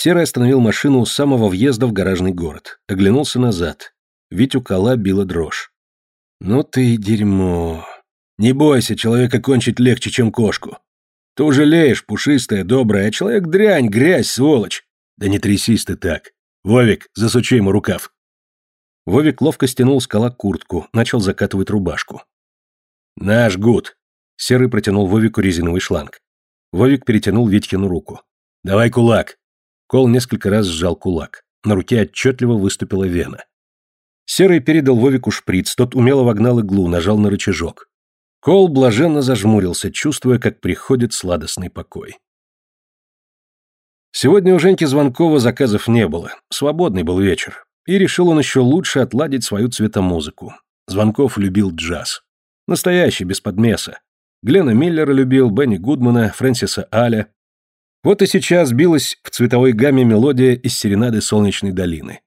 Серый остановил машину у самого въезда в гаражный город. Оглянулся назад. Витю кола била дрожь. «Ну ты дерьмо. Не бойся, человека кончить легче, чем кошку. Ты ужалеешь, пушистая, добрая, а человек дрянь, грязь, сволочь. Да не трясись ты так. Вовик, засучи ему рукав». Вовик ловко стянул с кола куртку, начал закатывать рубашку. «Наш гуд!» Серый протянул Вовику резиновый шланг. Вовик перетянул Витькину руку. «Давай кулак!» Кол несколько раз сжал кулак. На руке отчетливо выступила вена. Серый передал Вовику шприц, тот умело вогнал иглу, нажал на рычажок. Кол блаженно зажмурился, чувствуя, как приходит сладостный покой. Сегодня у Женьки Звонкова заказов не было, свободный был вечер. И решил он еще лучше отладить свою цветомузыку. Звонков любил джаз. Настоящий, без подмеса. Глена Миллера любил, Бенни Гудмана, Фрэнсиса Аля. Вот и сейчас билась в цветовой гамме мелодия из серенады Солнечной долины.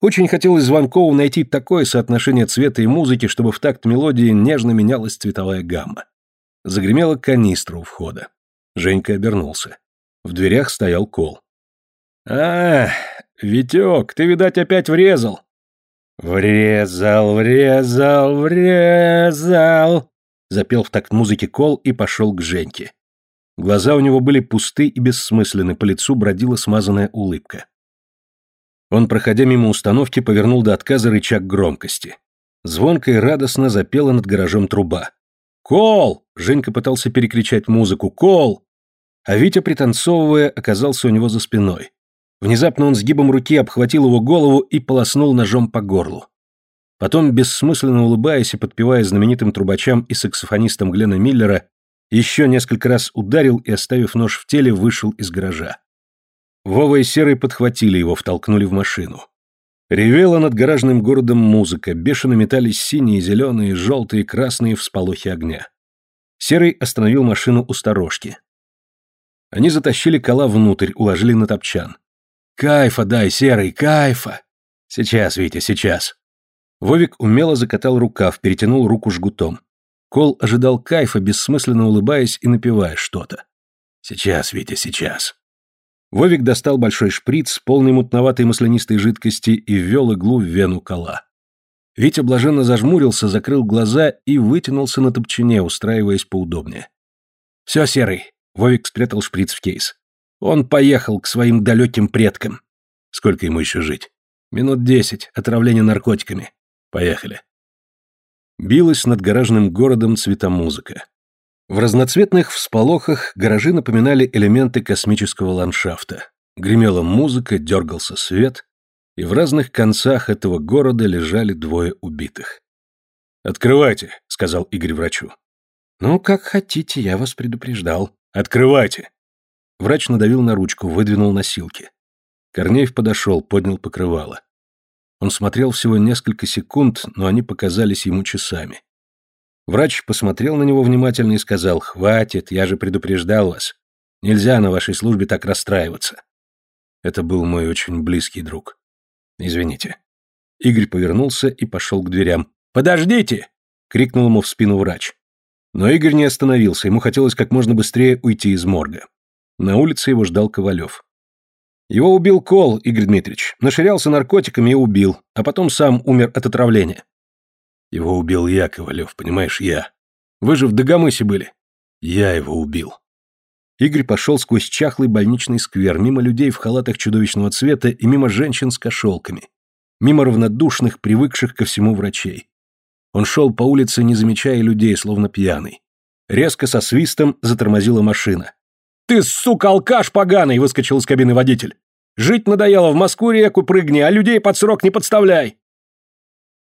Очень хотелось Звонкову найти такое соотношение цвета и музыки, чтобы в такт мелодии нежно менялась цветовая гамма. Загремела канистра у входа. Женька обернулся. В дверях стоял кол. «А, Витек, ты, видать, опять врезал!» «Врезал, врезал, врезал!» Запел в такт музыки кол и пошел к Женьке. Глаза у него были пусты и бессмысленны, по лицу бродила смазанная улыбка. Он, проходя мимо установки, повернул до отказа рычаг громкости. Звонко и радостно запела над гаражом труба. «Кол!» — Женька пытался перекричать музыку. «Кол!» А Витя, пританцовывая, оказался у него за спиной. Внезапно он сгибом руки обхватил его голову и полоснул ножом по горлу. Потом, бессмысленно улыбаясь и подпевая знаменитым трубачам и саксофонистам Глена Миллера, еще несколько раз ударил и, оставив нож в теле, вышел из гаража. Вова и Серый подхватили его, втолкнули в машину. Ревела над гаражным городом музыка, бешено метались синие, зеленые, желтые, красные всполохи огня. Серый остановил машину у сторожки. Они затащили кола внутрь, уложили на топчан. Кайфа дай, серый, кайфа. Сейчас, Витя, сейчас. Вовик умело закатал рукав, перетянул руку жгутом. Кол ожидал кайфа, бессмысленно улыбаясь и напевая что-то. Сейчас, Витя, сейчас. Вовик достал большой шприц, полный мутноватой маслянистой жидкости, и ввел иглу в вену кола. Витя блаженно зажмурился, закрыл глаза и вытянулся на топчине, устраиваясь поудобнее. «Все, Серый!» — Вовик спрятал шприц в кейс. Он поехал к своим далеким предкам. Сколько ему еще жить? Минут десять, отравление наркотиками. Поехали. Билась над гаражным городом цветомузыка. В разноцветных всполохах гаражи напоминали элементы космического ландшафта. Гремела музыка, дергался свет, и в разных концах этого города лежали двое убитых. «Открывайте», — сказал Игорь врачу. «Ну, как хотите, я вас предупреждал». «Открывайте». Врач надавил на ручку, выдвинул носилки. Корнеев подошел, поднял покрывало. Он смотрел всего несколько секунд, но они показались ему часами. Врач посмотрел на него внимательно и сказал, «Хватит, я же предупреждал вас. Нельзя на вашей службе так расстраиваться». Это был мой очень близкий друг. Извините. Игорь повернулся и пошел к дверям. «Подождите!» — крикнул ему в спину врач. Но Игорь не остановился, ему хотелось как можно быстрее уйти из морга. На улице его ждал Ковалев. Его убил Кол, Игорь Дмитриевич. Наширялся наркотиками и убил, а потом сам умер от отравления. Его убил я, Ковалев, понимаешь, я. Вы же в Дагомысе были. Я его убил. Игорь пошел сквозь чахлый больничный сквер, мимо людей в халатах чудовищного цвета и мимо женщин с кошелками. Мимо равнодушных, привыкших ко всему врачей. Он шел по улице, не замечая людей, словно пьяный. Резко со свистом затормозила машина. «Ты, сука, алкаш поганый!» — выскочил из кабины водитель. «Жить надоело, в Москву реку прыгни, а людей под срок не подставляй!»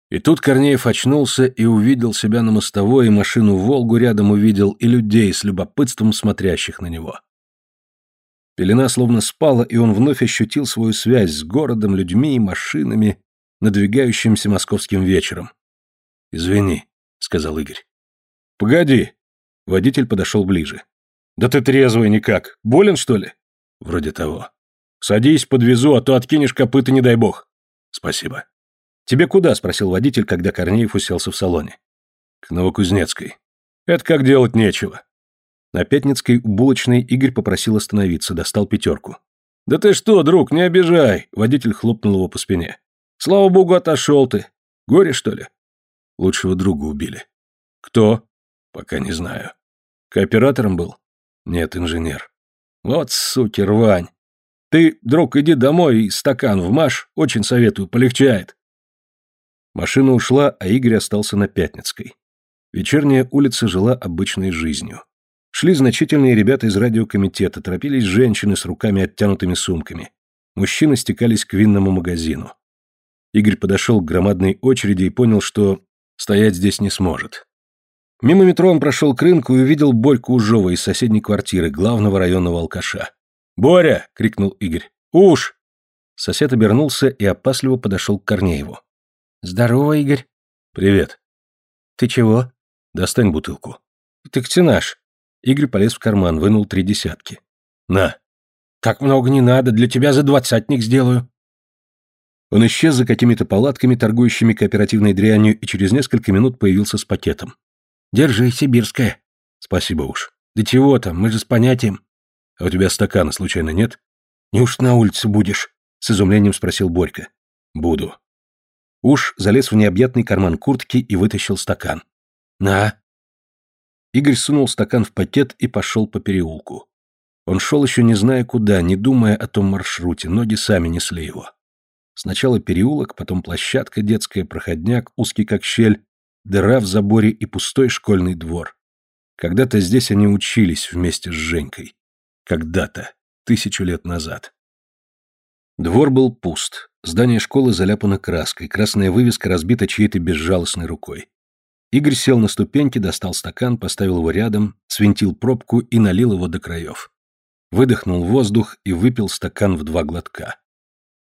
И тут Корнеев очнулся и увидел себя на мостовой, и машину «Волгу» рядом увидел, и людей с любопытством смотрящих на него. Пелена словно спала, и он вновь ощутил свою связь с городом, людьми и машинами, надвигающимся московским вечером. «Извини», — сказал Игорь. «Погоди». Водитель подошел ближе. «Да ты трезвый никак. Болен, что ли?» «Вроде того». «Садись, подвезу, а то откинешь копыта, не дай бог». «Спасибо». «Тебе куда?» – спросил водитель, когда Корнеев уселся в салоне. «К Новокузнецкой». «Это как делать нечего». На Пятницкой у булочной Игорь попросил остановиться, достал пятерку. «Да ты что, друг, не обижай!» — водитель хлопнул его по спине. «Слава богу, отошел ты. Горе, что ли?» Лучшего друга убили. «Кто?» «Пока не знаю». «Кооператором был?» «Нет, инженер». «Вот суки, рвань! Ты, друг, иди домой и стакан вмажь, очень советую, полегчает». Машина ушла, а Игорь остался на Пятницкой. Вечерняя улица жила обычной жизнью. Шли значительные ребята из радиокомитета, торопились женщины с руками оттянутыми сумками. Мужчины стекались к винному магазину. Игорь подошел к громадной очереди и понял, что стоять здесь не сможет. Мимо метро он прошел к рынку и увидел Борьку Ужова из соседней квартиры, главного районного алкаша. «Боря!» — крикнул Игорь. «Уж!» Сосед обернулся и опасливо подошел к Корнееву. «Здорово, Игорь». «Привет». «Ты чего?» «Достань бутылку». «Ты кто наш?» Игорь полез в карман, вынул три десятки. «На». «Так много не надо, для тебя за двадцатник сделаю». Он исчез за какими-то палатками, торгующими кооперативной дрянью, и через несколько минут появился с пакетом. «Держи, сибирская». «Спасибо уж». «Да чего там, мы же с понятием». «А у тебя стакана случайно нет?» «Неужто на улице будешь?» — с изумлением спросил Борька. «Буду». Уж залез в необъятный карман куртки и вытащил стакан. «На». Игорь сунул стакан в пакет и пошел по переулку. Он шел еще не зная куда, не думая о том маршруте, ноги сами несли его. Сначала переулок, потом площадка детская, проходняк, узкий как щель, дыра в заборе и пустой школьный двор. Когда-то здесь они учились вместе с Женькой. Когда-то, тысячу лет назад. Двор был пуст. Здание школы заляпано краской, красная вывеска разбита чьей-то безжалостной рукой. Игорь сел на ступеньки, достал стакан, поставил его рядом, свинтил пробку и налил его до краев. Выдохнул воздух и выпил стакан в два глотка.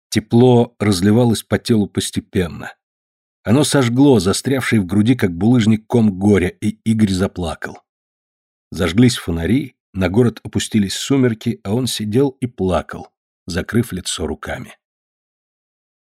Тепло разливалось по телу постепенно. Оно сожгло, застрявший в груди, как булыжник ком горя, и Игорь заплакал. Зажглись фонари, на город опустились сумерки, а он сидел и плакал, закрыв лицо руками.